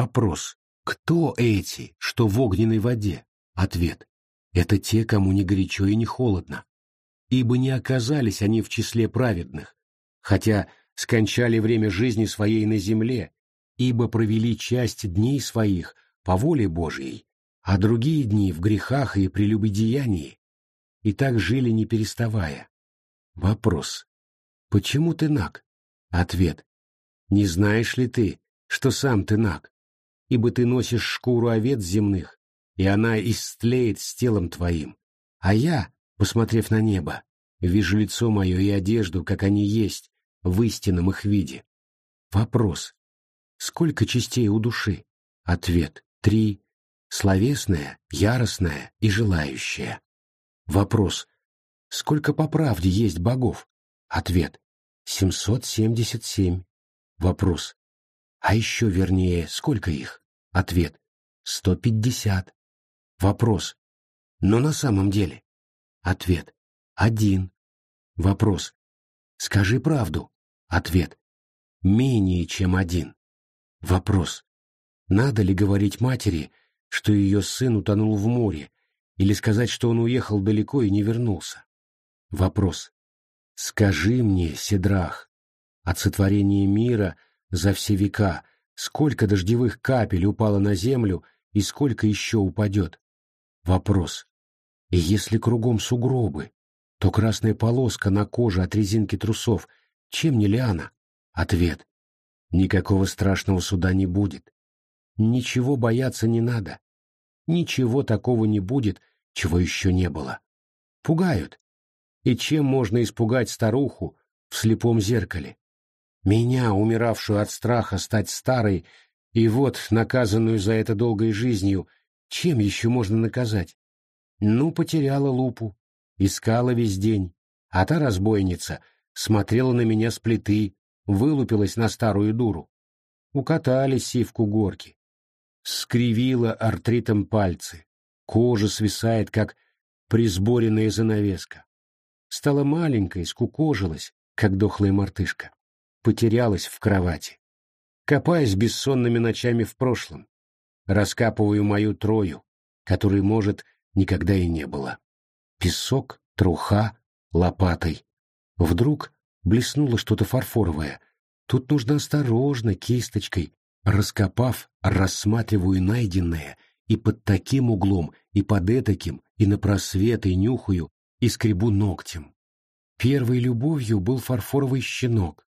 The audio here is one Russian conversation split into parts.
Вопрос. Кто эти, что в огненной воде? Ответ. Это те, кому не горячо и не холодно. Ибо не оказались они в числе праведных, хотя скончали время жизни своей на земле, ибо провели часть дней своих по воле Божией, а другие дни в грехах и прелюбодеянии, и так жили не переставая. Вопрос. Почему ты наг? Ответ. Не знаешь ли ты, что сам ты наг? Ибо ты носишь шкуру овец земных, и она истлеет с телом твоим. А я, посмотрев на небо, вижу лицо мое и одежду, как они есть, в истинном их виде. Вопрос. Сколько частей у души? Ответ. Три. Словесная, яростная и желающая. Вопрос. Сколько по правде есть богов? Ответ. 777. Вопрос. А еще вернее, сколько их? Ответ. 150. Вопрос. Но на самом деле? Ответ. Один. Вопрос. Скажи правду. Ответ. Менее чем один. Вопрос. Надо ли говорить матери, что ее сын утонул в море, или сказать, что он уехал далеко и не вернулся? Вопрос. Скажи мне, Седрах, от сотворения мира за все века, сколько дождевых капель упало на землю и сколько еще упадет? Вопрос. И если кругом сугробы, то красная полоска на коже от резинки трусов, чем не лиана? Ответ. Никакого страшного суда не будет. Ничего бояться не надо. Ничего такого не будет, чего еще не было. Пугают, и чем можно испугать старуху в слепом зеркале? Меня, умиравшую от страха стать старой, и вот, наказанную за это долгой жизнью, чем еще можно наказать? Ну, потеряла лупу, искала весь день, а та разбойница смотрела на меня с плиты, вылупилась на старую дуру. Укатали сивку горки. Скривила артритом пальцы, кожа свисает, как присборенная занавеска стала маленькой, скукожилась, как дохлая мартышка. Потерялась в кровати. Копаясь бессонными ночами в прошлом, раскапываю мою трою, которой, может, никогда и не было. Песок, труха, лопатой. Вдруг блеснуло что-то фарфоровое. Тут нужно осторожно, кисточкой, раскопав, рассматриваю найденное, и под таким углом, и под этаким, и на просветы нюхаю, и скребу ногтем. Первой любовью был фарфоровый щенок.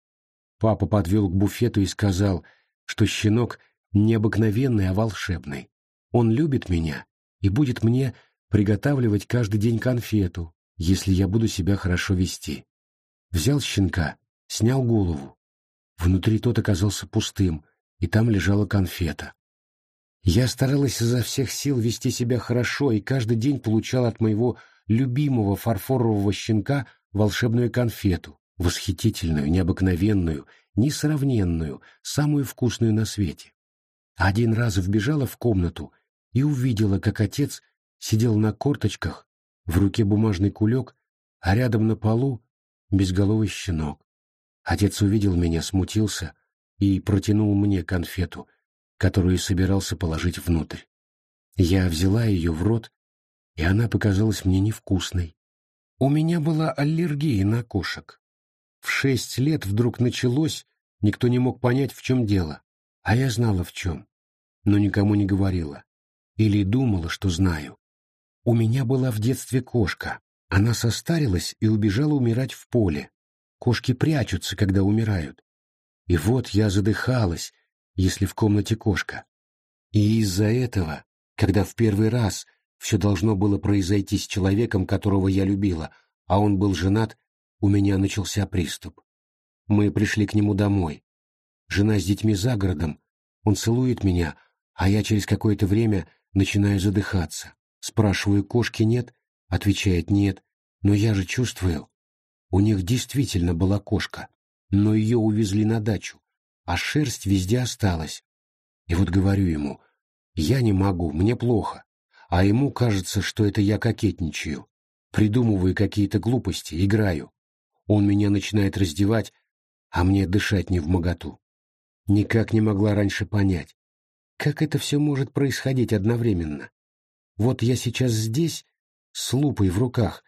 Папа подвел к буфету и сказал, что щенок не обыкновенный, а волшебный. Он любит меня и будет мне приготавливать каждый день конфету, если я буду себя хорошо вести. Взял щенка, снял голову. Внутри тот оказался пустым, и там лежала конфета. Я старалась изо всех сил вести себя хорошо и каждый день получал от моего любимого фарфорового щенка волшебную конфету, восхитительную, необыкновенную, несравненную, самую вкусную на свете. Один раз вбежала в комнату и увидела, как отец сидел на корточках, в руке бумажный кулек, а рядом на полу безголовый щенок. Отец увидел меня, смутился и протянул мне конфету, которую собирался положить внутрь. Я взяла ее в рот и она показалась мне невкусной. У меня была аллергия на кошек. В шесть лет вдруг началось, никто не мог понять, в чем дело. А я знала в чем, но никому не говорила. Или думала, что знаю. У меня была в детстве кошка. Она состарилась и убежала умирать в поле. Кошки прячутся, когда умирают. И вот я задыхалась, если в комнате кошка. И из-за этого, когда в первый раз все должно было произойти с человеком, которого я любила, а он был женат, у меня начался приступ. Мы пришли к нему домой. Жена с детьми за городом, он целует меня, а я через какое-то время начинаю задыхаться. Спрашиваю, кошки нет? Отвечает, нет. Но я же чувствую. У них действительно была кошка, но ее увезли на дачу, а шерсть везде осталась. И вот говорю ему, я не могу, мне плохо а ему кажется, что это я кокетничаю, придумываю какие-то глупости, играю. Он меня начинает раздевать, а мне дышать не в моготу. Никак не могла раньше понять, Как это все может происходить одновременно? Вот я сейчас здесь, с лупой в руках,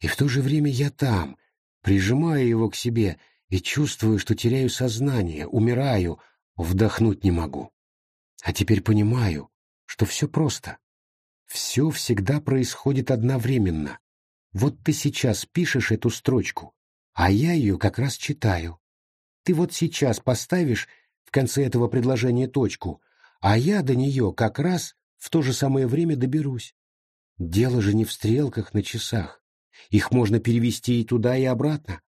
и в то же время я там, прижимаю его к себе и чувствую, что теряю сознание, умираю, вдохнуть не могу. А теперь понимаю, что все просто. Все всегда происходит одновременно. Вот ты сейчас пишешь эту строчку, а я ее как раз читаю. Ты вот сейчас поставишь в конце этого предложения точку, а я до нее как раз в то же самое время доберусь. Дело же не в стрелках на часах. Их можно перевести и туда, и обратно.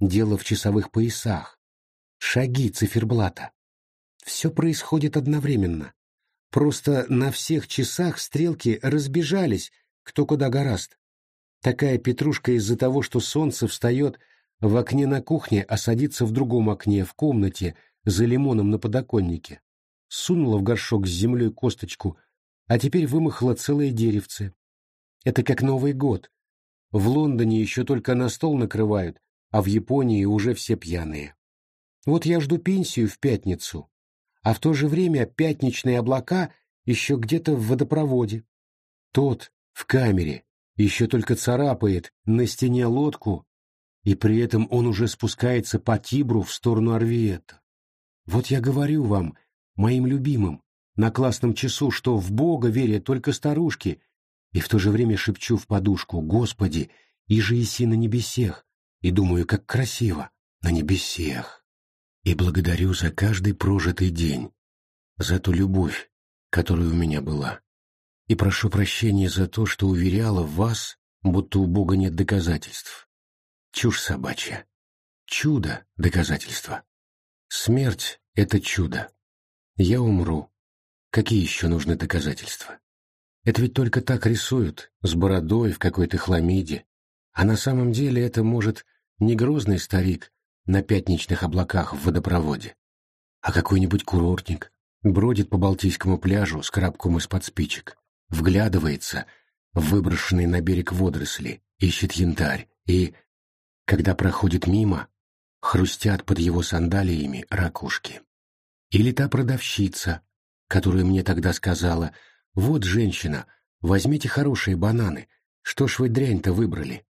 Дело в часовых поясах. Шаги циферблата. Все происходит одновременно. Просто на всех часах стрелки разбежались, кто куда гораст. Такая петрушка из-за того, что солнце встает в окне на кухне, а садится в другом окне, в комнате, за лимоном на подоконнике. Сунула в горшок с землей косточку, а теперь вымахало целое деревце. Это как Новый год. В Лондоне еще только на стол накрывают, а в Японии уже все пьяные. Вот я жду пенсию в пятницу, а в то же время пятничные облака еще где-то в водопроводе. Тот в камере еще только царапает на стене лодку, и при этом он уже спускается по Тибру в сторону Орвиета. Вот я говорю вам, моим любимым, на классном часу, что в Бога верят только старушки, и в то же время шепчу в подушку «Господи, и же иси на небесех», и думаю, как красиво, на небесех и благодарю за каждый прожитый день, за ту любовь, которая у меня была. И прошу прощения за то, что уверяла вас, будто у Бога нет доказательств. Чушь собачья. Чудо — доказательство. Смерть — это чудо. Я умру. Какие еще нужны доказательства? Это ведь только так рисуют, с бородой в какой-то хламиде. А на самом деле это, может, не грозный старик, на пятничных облаках в водопроводе. А какой-нибудь курортник бродит по Балтийскому пляжу с коробком из-под спичек, вглядывается в выброшенные на берег водоросли, ищет янтарь, и, когда проходит мимо, хрустят под его сандалиями ракушки. Или та продавщица, которая мне тогда сказала, «Вот, женщина, возьмите хорошие бананы, что ж вы дрянь-то выбрали?»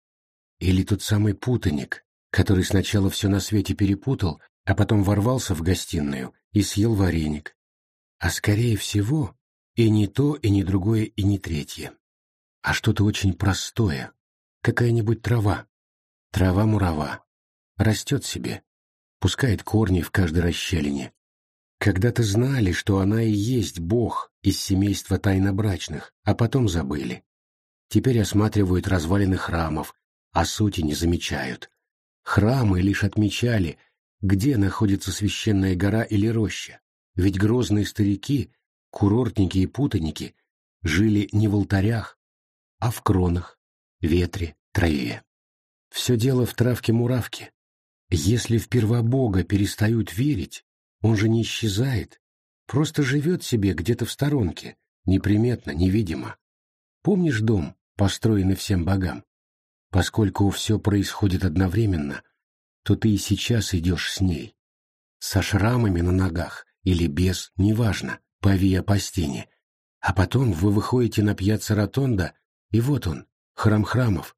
Или тот самый путаник, который сначала все на свете перепутал, а потом ворвался в гостиную и съел вареник. А скорее всего, и не то, и не другое, и не третье. А что-то очень простое, какая-нибудь трава. Трава-мурава. Растет себе, пускает корни в каждой расщелине. Когда-то знали, что она и есть Бог из семейства тайнобрачных, а потом забыли. Теперь осматривают развалины храмов, а сути не замечают. Храмы лишь отмечали, где находится священная гора или роща, ведь грозные старики, курортники и путаники жили не в алтарях, а в кронах, ветре, траве. Все дело в травке-муравке. Если в первобога перестают верить, он же не исчезает, просто живет себе где-то в сторонке, неприметно, невидимо. Помнишь дом, построенный всем богам? Поскольку все происходит одновременно, то ты и сейчас идешь с ней. Со шрамами на ногах или без, неважно, по Виа Пастине. А потом вы выходите на пьяцца Ротонда, и вот он, храм храмов.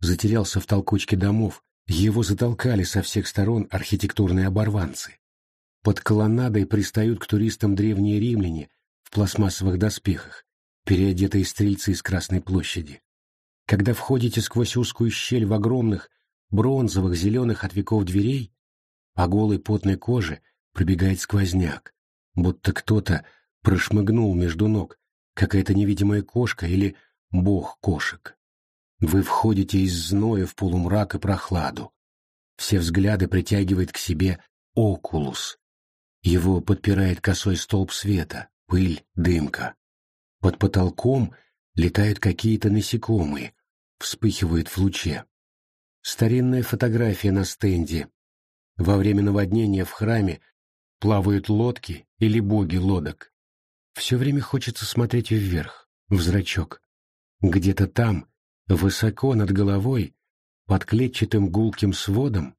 Затерялся в толкучке домов, его затолкали со всех сторон архитектурные оборванцы. Под колоннадой пристают к туристам древние римляне в пластмассовых доспехах, переодетые стрельцы из Красной площади. Когда входите сквозь узкую щель в огромных, бронзовых, зеленых от веков дверей, по голой потной коже пробегает сквозняк, будто кто-то прошмыгнул между ног, какая-то невидимая кошка или бог кошек. Вы входите из зноя в полумрак и прохладу. Все взгляды притягивает к себе окулус. Его подпирает косой столб света, пыль, дымка. Под потолком летают какие-то насекомые, вспыхивает в луче. Старинная фотография на стенде. Во время наводнения в храме плавают лодки или боги лодок. Все время хочется смотреть вверх, в зрачок. Где-то там, высоко над головой, под клетчатым гулким сводом,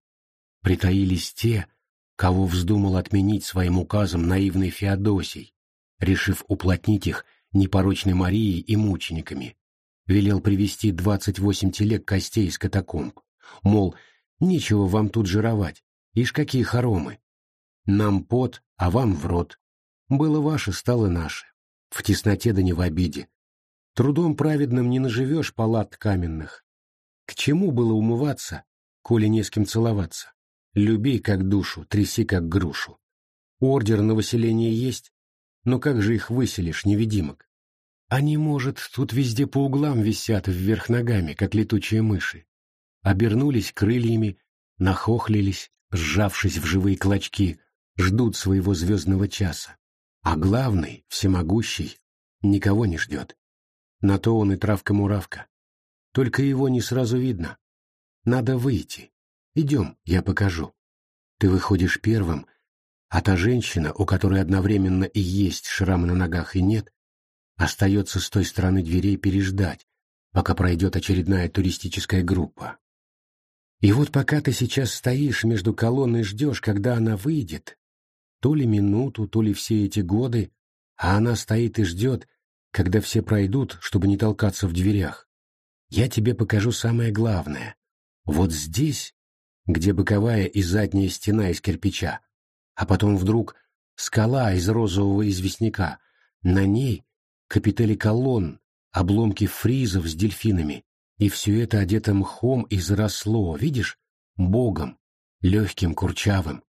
притаились те, кого вздумал отменить своим указом наивный Феодосий, решив уплотнить их непорочной Марией и мучениками. Велел привести двадцать восемь телег костей из катакомб. Мол, нечего вам тут жировать, ишь какие хоромы. Нам пот, а вам в рот. Было ваше, стало наше. В тесноте да не в обиде. Трудом праведным не наживешь палат каменных. К чему было умываться, коли не с кем целоваться? Люби как душу, тряси как грушу. Ордер на выселение есть, но как же их выселишь, невидимок? Они, может, тут везде по углам висят вверх ногами, как летучие мыши. Обернулись крыльями, нахохлились, сжавшись в живые клочки, ждут своего звездного часа. А главный, всемогущий, никого не ждет. На то он и травка-муравка. Только его не сразу видно. Надо выйти. Идем, я покажу. Ты выходишь первым, а та женщина, у которой одновременно и есть шрам на ногах и нет, остается с той стороны дверей переждать, пока пройдет очередная туристическая группа. И вот пока ты сейчас стоишь между колонной и ждешь, когда она выйдет, то ли минуту, то ли все эти годы, а она стоит и ждет, когда все пройдут, чтобы не толкаться в дверях. Я тебе покажу самое главное. Вот здесь, где боковая и задняя стена из кирпича, а потом вдруг скала из розового известняка, на ней капители колонн, обломки фризов с дельфинами, и все это одето мхом и заросло, видишь, богом, легким, курчавым.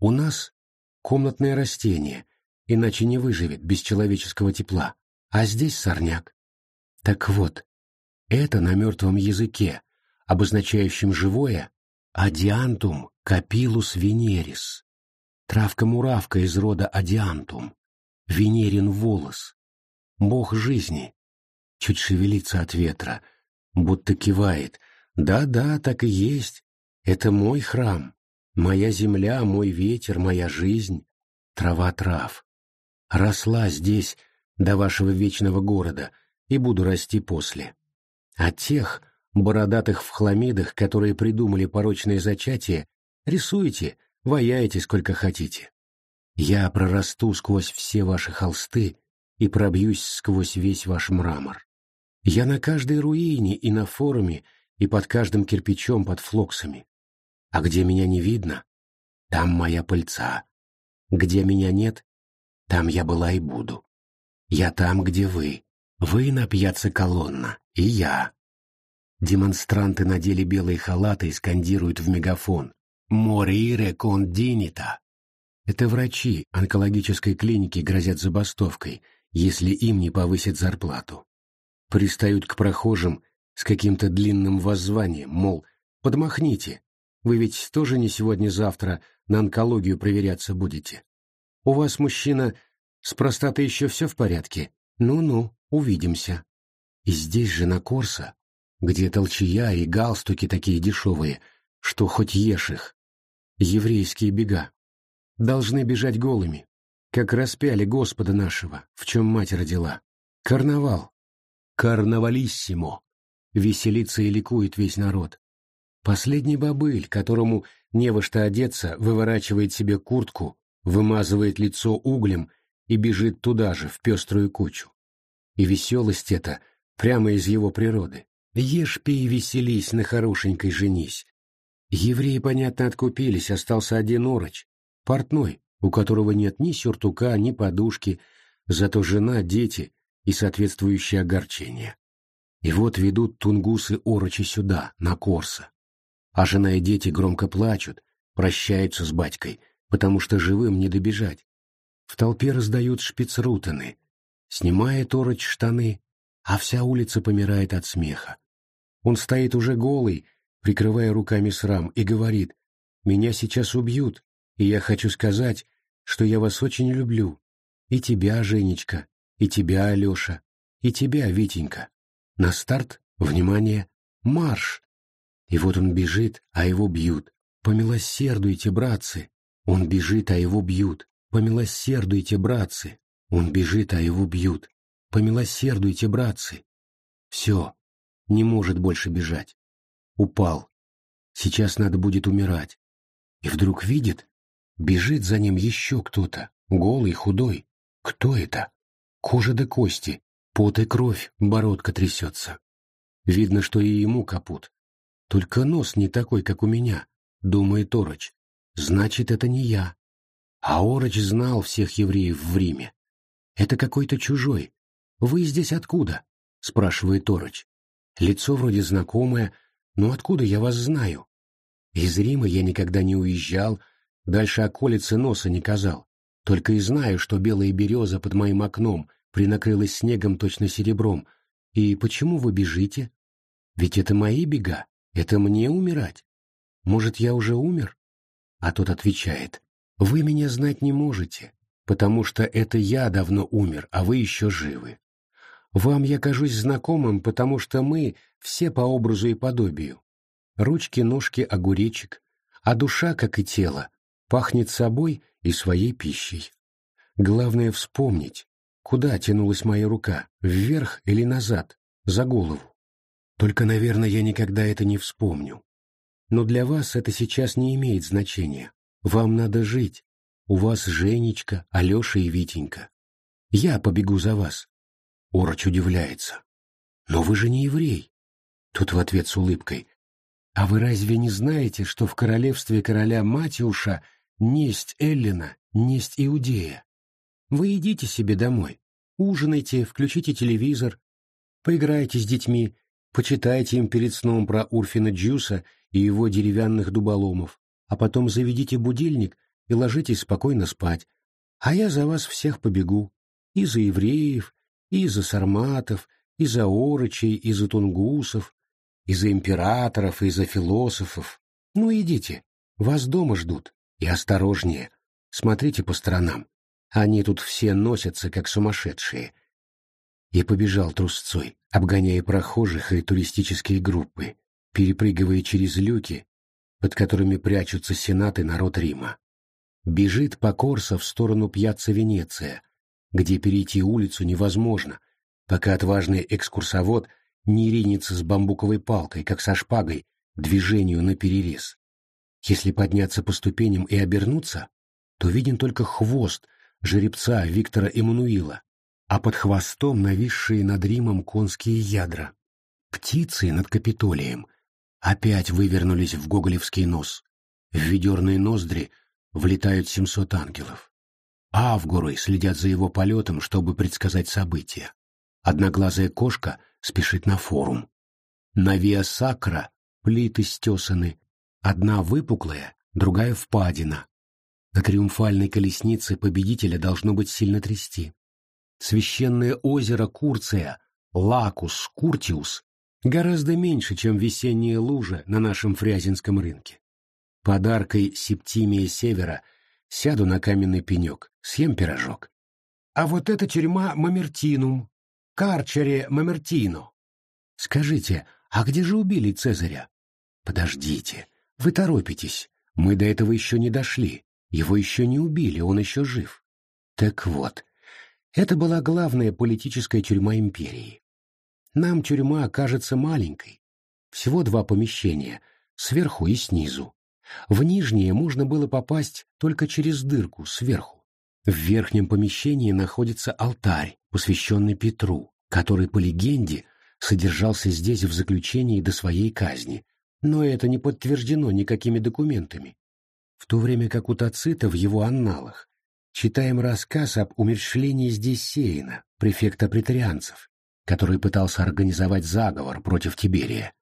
У нас комнатное растение, иначе не выживет без человеческого тепла, а здесь сорняк. Так вот, это на мертвом языке, обозначающем живое, адиантум капилус венерис, травка-муравка из рода адиантум, венерин волос, бог жизни, чуть шевелится от ветра, будто кивает, да-да, так и есть, это мой храм, Моя земля, мой ветер, моя жизнь, трава трав. Росла здесь до вашего вечного города и буду расти после. А тех, бородатых в хламидах, которые придумали порочное зачатие, рисуйте, ваяйте сколько хотите. Я прорасту сквозь все ваши холсты и пробьюсь сквозь весь ваш мрамор. Я на каждой руине и на форуме, и под каждым кирпичом под флоксами. А где меня не видно, там моя пыльца. Где меня нет, там я была и буду. Я там, где вы. Вы на пьяце колонна, и я. Демонстранты надели белые халаты и скандируют в мегафон «Морире кондинита». Это врачи онкологической клиники грозят забастовкой, если им не повысят зарплату. Пристают к прохожим с каким-то длинным воззванием, мол, подмахните, вы ведь тоже не сегодня-завтра на онкологию проверяться будете. У вас, мужчина, с простатой еще все в порядке? Ну-ну, увидимся. И здесь же на Корса, где толчья и галстуки такие дешевые, что хоть ешь их, еврейские бега, должны бежать голыми, как распяли Господа нашего, в чем мать родила. Карнавал. Карнавалиссимо. Веселится и ликует весь народ. Последний бобыль, которому не во что одеться, выворачивает себе куртку, вымазывает лицо углем и бежит туда же, в пеструю кучу. И веселость эта прямо из его природы. Ешь, пей, веселись, на хорошенькой женись. Евреи, понятно, откупились, остался один ороч, портной, у которого нет ни сюртука, ни подушки, зато жена, дети и соответствующее огорчение. И вот ведут тунгусы орочи сюда, на Корса а жена и дети громко плачут, прощаются с батькой, потому что живым не добежать. В толпе раздают шпицрутаны, снимает ороч штаны, а вся улица помирает от смеха. Он стоит уже голый, прикрывая руками срам, и говорит, «Меня сейчас убьют, и я хочу сказать, что я вас очень люблю. И тебя, Женечка, и тебя, Алеша, и тебя, Витенька. На старт, внимание, марш!» И вот он бежит, а его бьют. Помилосердуйте, братцы! Он бежит, а его бьют. Помилосердуйте, братцы! Он бежит, а его бьют. Помилосердуйте, братцы! Все, не может больше бежать. Упал. Сейчас надо будет умирать. И вдруг видит, бежит за ним еще кто-то, голый, худой. Кто это? Кожа до кости, пот и кровь, бородка трясется. Видно, что и ему капут. Только нос не такой, как у меня, думает Ороч. Значит, это не я. А Ороч знал всех евреев в Риме. Это какой-то чужой. Вы здесь откуда? спрашивает Ороч. Лицо вроде знакомое, но откуда я вас знаю? Из Рима я никогда не уезжал, дальше околицы носа не казал. Только и знаю, что белая береза под моим окном принакрылась снегом точно серебром. И почему вы бежите? Ведь это мои бега, это мне умирать. Может, я уже умер? А тот отвечает, вы меня знать не можете, потому что это я давно умер, а вы еще живы. Вам я кажусь знакомым, потому что мы все по образу и подобию. Ручки, ножки, огуречек, а душа, как и тело, пахнет собой и своей пищей. Главное вспомнить, куда тянулась моя рука, вверх или назад, за голову. Только, наверное, я никогда это не вспомню. Но для вас это сейчас не имеет значения. Вам надо жить. У вас Женечка, Алеша и Витенька. Я побегу за вас. Ороч удивляется. Но вы же не еврей. Тут в ответ с улыбкой. А вы разве не знаете, что в королевстве короля Матиуша несть Эллина, несть Иудея? Вы идите себе домой, ужинайте, включите телевизор, поиграйте с детьми, почитайте им перед сном про Урфина Джуса и его деревянных дуболомов, а потом заведите будильник и ложитесь спокойно спать, а я за вас всех побегу, и за евреев, и за сарматов, и за орочей, и за тунгусов, и за императоров, и за философов. Ну, идите, вас дома ждут, и осторожнее, смотрите по сторонам. Они тут все носятся, как сумасшедшие. И побежал трусцой, обгоняя прохожих и туристические группы, перепрыгивая через люки, под которыми прячутся сенаты народ Рима. Бежит по Корсо в сторону пьяцца Венеция, где перейти улицу невозможно, пока отважный экскурсовод не ринется с бамбуковой палкой, как со шпагой, движению на перерез. Если подняться по ступеням и обернуться, то виден только хвост жеребца Виктора Эммануила, а под хвостом нависшие над Римом конские ядра. Птицы над Капитолием опять вывернулись в гоголевский нос. В ведерные ноздри влетают семьсот ангелов. Авгуры следят за его полетом, чтобы предсказать события. Одноглазая кошка спешит на форум. На Виа Сакра плиты стесаны, одна выпуклая, другая впадина, на триумфальной колеснице победителя должно быть сильно трясти. Священное озеро Курция, Лакус, Куртиус, гораздо меньше, чем весенняя лужа на нашем Фрязинском рынке. Подаркой Септимия Севера сяду на каменный пенек, съем пирожок. А вот эта тюрьма Мамертинум, Карчере Мамертино. Скажите, а где же убили Цезаря? Подождите, вы торопитесь, мы до этого еще не дошли. Его еще не убили, он еще жив. Так вот, это была главная политическая тюрьма империи. Нам тюрьма кажется маленькой. Всего два помещения, сверху и снизу. В нижнее можно было попасть только через дырку, сверху. В верхнем помещении находится алтарь, посвященный Петру, который, по легенде, содержался здесь в заключении до своей казни, но это не подтверждено никакими документами в то время как у Тацита в его анналах читаем рассказ об умерщвлении здесь Сейна, префекта претарианцев, который пытался организовать заговор против Тиберия.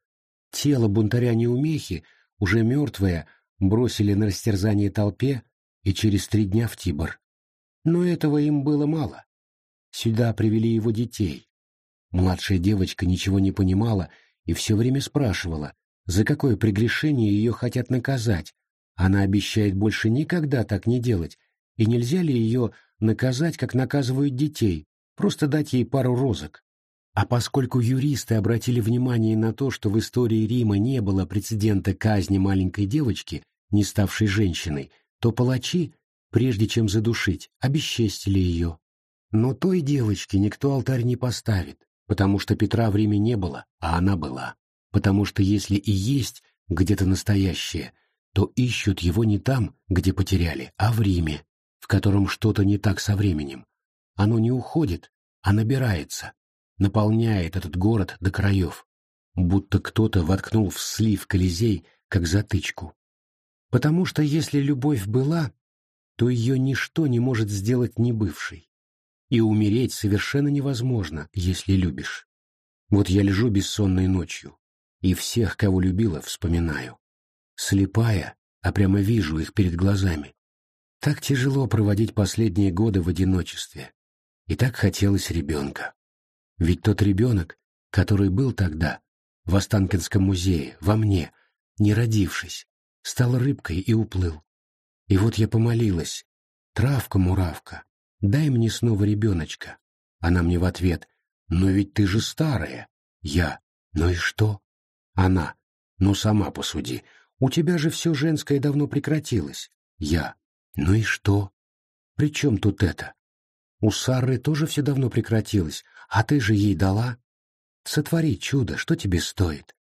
Тело бунтаря Неумехи, уже мертвое, бросили на растерзание толпе и через три дня в Тибр. Но этого им было мало. Сюда привели его детей. Младшая девочка ничего не понимала и все время спрашивала, за какое прегрешение ее хотят наказать, она обещает больше никогда так не делать, и нельзя ли ее наказать, как наказывают детей, просто дать ей пару розок? А поскольку юристы обратили внимание на то, что в истории Рима не было прецедента казни маленькой девочки, не ставшей женщиной, то палачи, прежде чем задушить, обесчестили ее. Но той девочке никто алтарь не поставит, потому что Петра в Риме не было, а она была. Потому что если и есть где-то настоящее – то ищут его не там, где потеряли, а в Риме, в котором что-то не так со временем. Оно не уходит, а набирается, наполняет этот город до краев, будто кто-то воткнул в слив Колизей, как затычку. Потому что если любовь была, то ее ничто не может сделать небывшей. И умереть совершенно невозможно, если любишь. Вот я лежу бессонной ночью, и всех, кого любила, вспоминаю. Слепая, а прямо вижу их перед глазами. Так тяжело проводить последние годы в одиночестве. И так хотелось ребенка. Ведь тот ребенок, который был тогда, в Останкинском музее, во мне, не родившись, стал рыбкой и уплыл. И вот я помолилась. «Травка-муравка, дай мне снова ребеночка». Она мне в ответ. «Но ведь ты же старая». Я. «Ну и что?» Она. «Ну сама посуди. У тебя же все женское давно прекратилось». Я. «Ну и что?» «При чем тут это?» «У Сары тоже все давно прекратилось, а ты же ей дала?» «Сотвори чудо, что тебе стоит?»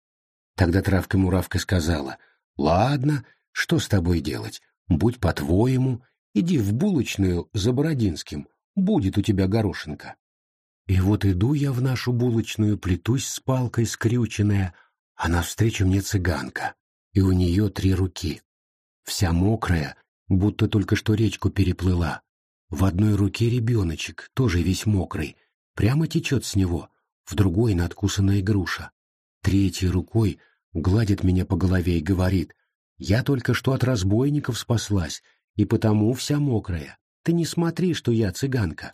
Тогда травка-муравка сказала, «Ладно, что с тобой делать? Будь по-твоему, иди в булочную за Бородинским, будет у тебя горошинка». И вот иду я в нашу булочную, плетусь с палкой скрюченная, а навстречу мне цыганка, и у нее три руки. Вся мокрая, будто только что речку переплыла. В одной руке ребеночек, тоже весь мокрый, прямо течет с него, в другой надкусанная груша. Третьей рукой гладит меня по голове и говорит, «Я только что от разбойников спаслась, и потому вся мокрая. Ты не смотри, что я цыганка.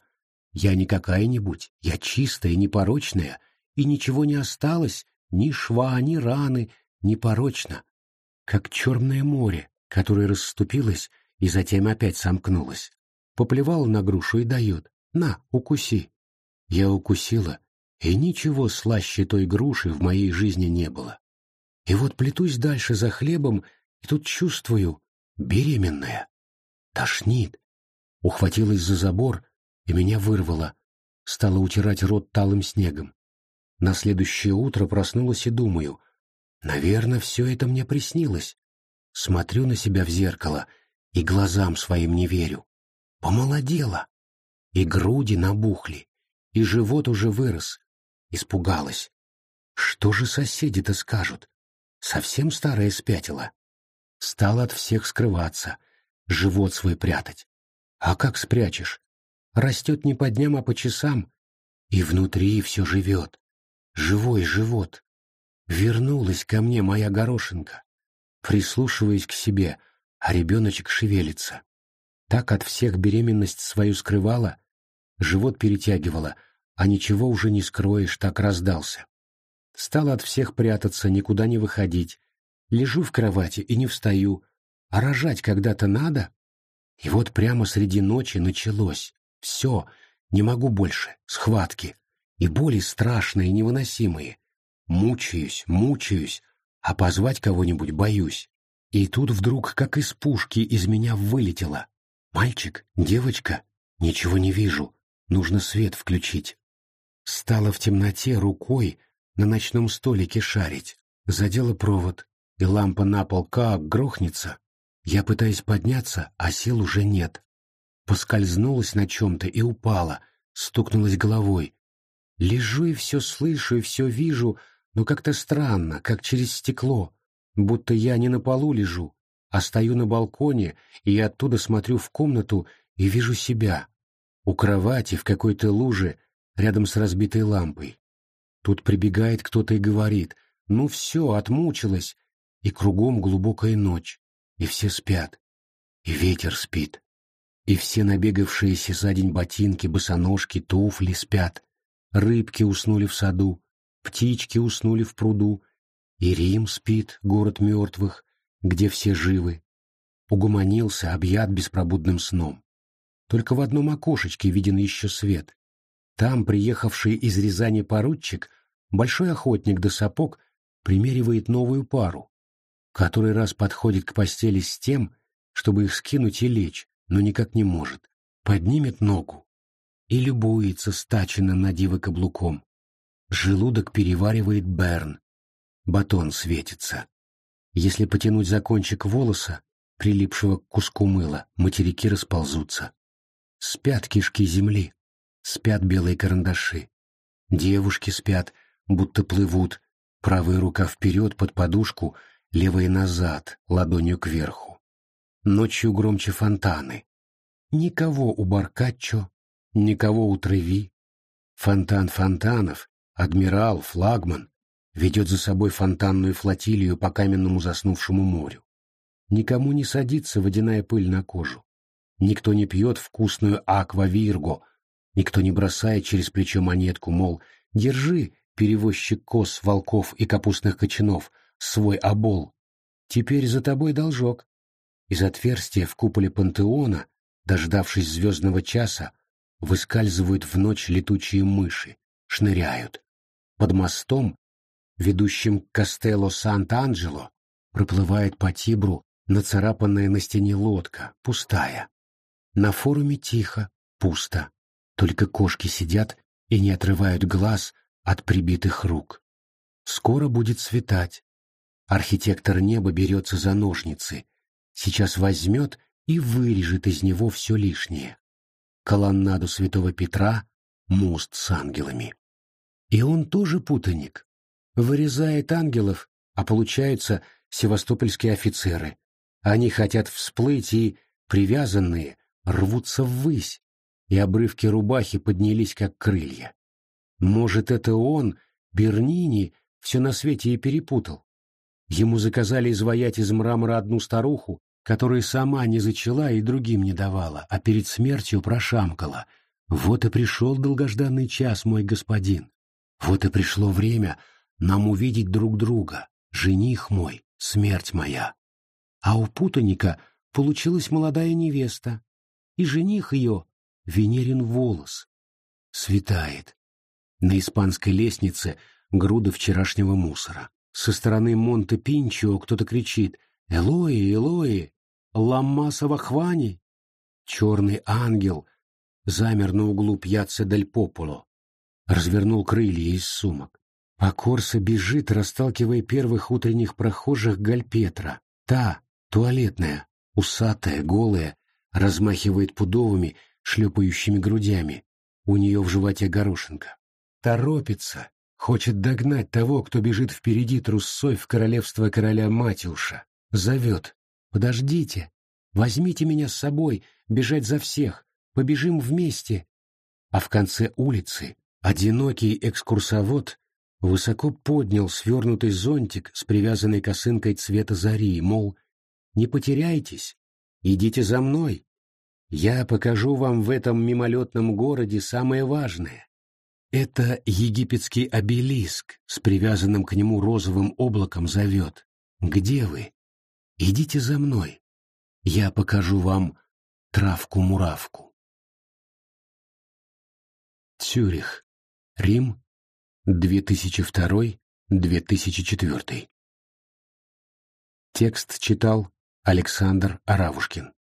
Я не какая-нибудь, я чистая, непорочная, и ничего не осталось, ни шва, ни раны, непорочно, как черное море, которое расступилось и затем опять сомкнулось. Поплевала на грушу и дает, на, укуси. Я укусила, и ничего слаще той груши в моей жизни не было. И вот плетусь дальше за хлебом, и тут чувствую, беременная. Тошнит. Ухватилась за забор, и меня вырвало. Стала утирать рот талым снегом. На следующее утро проснулась и думаю, наверное, все это мне приснилось. Смотрю на себя в зеркало и глазам своим не верю. Помолодела. И груди набухли, и живот уже вырос, Испугалась. Что же соседи-то скажут? Совсем старая спятила. Стала от всех скрываться, живот свой прятать. А как спрячешь? Растет не по дням, а по часам, и внутри все живет. Живой живот. Вернулась ко мне моя горошинка. Прислушиваясь к себе, а ребеночек шевелится. Так от всех беременность свою скрывала, живот перетягивала — а ничего уже не скроешь, так раздался. Стал от всех прятаться, никуда не выходить. Лежу в кровати и не встаю. А рожать когда-то надо? И вот прямо среди ночи началось. Все, не могу больше, схватки. И боли страшные, невыносимые. Мучаюсь, мучаюсь, а позвать кого-нибудь боюсь. И тут вдруг, как из пушки, из меня вылетело. Мальчик, девочка, ничего не вижу, нужно свет включить. Стала в темноте рукой на ночном столике шарить. Задела провод, и лампа на пол как грохнется. Я пытаюсь подняться, а сил уже нет. Поскользнулась на чем-то и упала, стукнулась головой. Лежу и все слышу, и все вижу, но как-то странно, как через стекло, будто я не на полу лежу, а стою на балконе, и оттуда смотрю в комнату и вижу себя. У кровати в какой-то луже рядом с разбитой лампой. Тут прибегает кто-то и говорит, ну все, отмучилась, и кругом глубокая ночь, и все спят, и ветер спит, и все набегавшиеся за день ботинки, босоножки, туфли спят, рыбки уснули в саду, птички уснули в пруду, и Рим спит, город мертвых, где все живы. Угомонился, объят беспробудным сном. Только в одном окошечке виден еще свет. Там приехавший из Рязани поручик, большой охотник до сапог, примеривает новую пару. Который раз подходит к постели с тем, чтобы их скинуть и лечь, но никак не может. Поднимет ногу и любуется стаченно на диво каблуком. Желудок переваривает Берн. Батон светится. Если потянуть за кончик волоса, прилипшего к куску мыла, материки расползутся. Спят кишки земли. Спят белые карандаши. Девушки спят, будто плывут, правая рука вперед под подушку, левая назад, ладонью кверху. Ночью громче фонтаны. Никого у Баркаччо, никого у Треви. Фонтан фонтанов, адмирал, флагман, ведет за собой фонтанную флотилию по каменному заснувшему морю. Никому не садится водяная пыль на кожу. Никто не пьет вкусную аква-вирго, никто не бросает через плечо монетку, мол, держи, перевозчик коз, волков и капустных кочанов, свой обол. Теперь за тобой должок. Из отверстия в куполе пантеона, дождавшись звездного часа, выскальзывают в ночь летучие мыши, шныряют. Под мостом, ведущим к Кастелло Сант-Анджело, проплывает по Тибру нацарапанная на стене лодка, пустая. На форуме тихо, пусто. Только кошки сидят и не отрывают глаз от прибитых рук. Скоро будет светать. Архитектор неба берется за ножницы. Сейчас возьмет и вырежет из него все лишнее. Колоннаду святого Петра, мост с ангелами. И он тоже путаник. Вырезает ангелов, а получаются севастопольские офицеры. Они хотят всплыть и, привязанные, рвутся ввысь, и обрывки рубахи поднялись, как крылья. Может, это он, Бернини, все на свете и перепутал. Ему заказали изваять из мрамора одну старуху, которая сама не зачала и другим не давала, а перед смертью прошамкала. Вот и пришел долгожданный час, мой господин. Вот и пришло время нам увидеть друг друга, жених мой, смерть моя. А у путаника получилась молодая невеста, и жених ее — Венерин волос. Светает. На испанской лестнице груда вчерашнего мусора. Со стороны Монте-Пинчо кто-то кричит «Элои, Элои! Ламмасова хвани!» Черный ангел замер на углу пьяцца Дель Пополо, развернул крылья из сумок. А Корса бежит, расталкивая первых утренних прохожих Гальпетра. Та, туалетная, усатая, голая, размахивает пудовыми, шлепающими грудями. У нее в животе горошинка. Торопится, хочет догнать того, кто бежит впереди трусцой в королевство короля Матюша. Зовет. «Подождите! Возьмите меня с собой, бежать за всех! Побежим вместе!» А в конце улицы одинокий экскурсовод высоко поднял свернутый зонтик с привязанной косынкой цвета зари, мол, «Не потеряйтесь, идите за мной, я покажу вам в этом мимолетном городе самое важное. Это египетский обелиск с привязанным к нему розовым облаком зовет. Где вы? Идите за мной. Я покажу вам травку-муравку. Цюрих. Рим. 2002-2004. Текст читал Александр Аравушкин.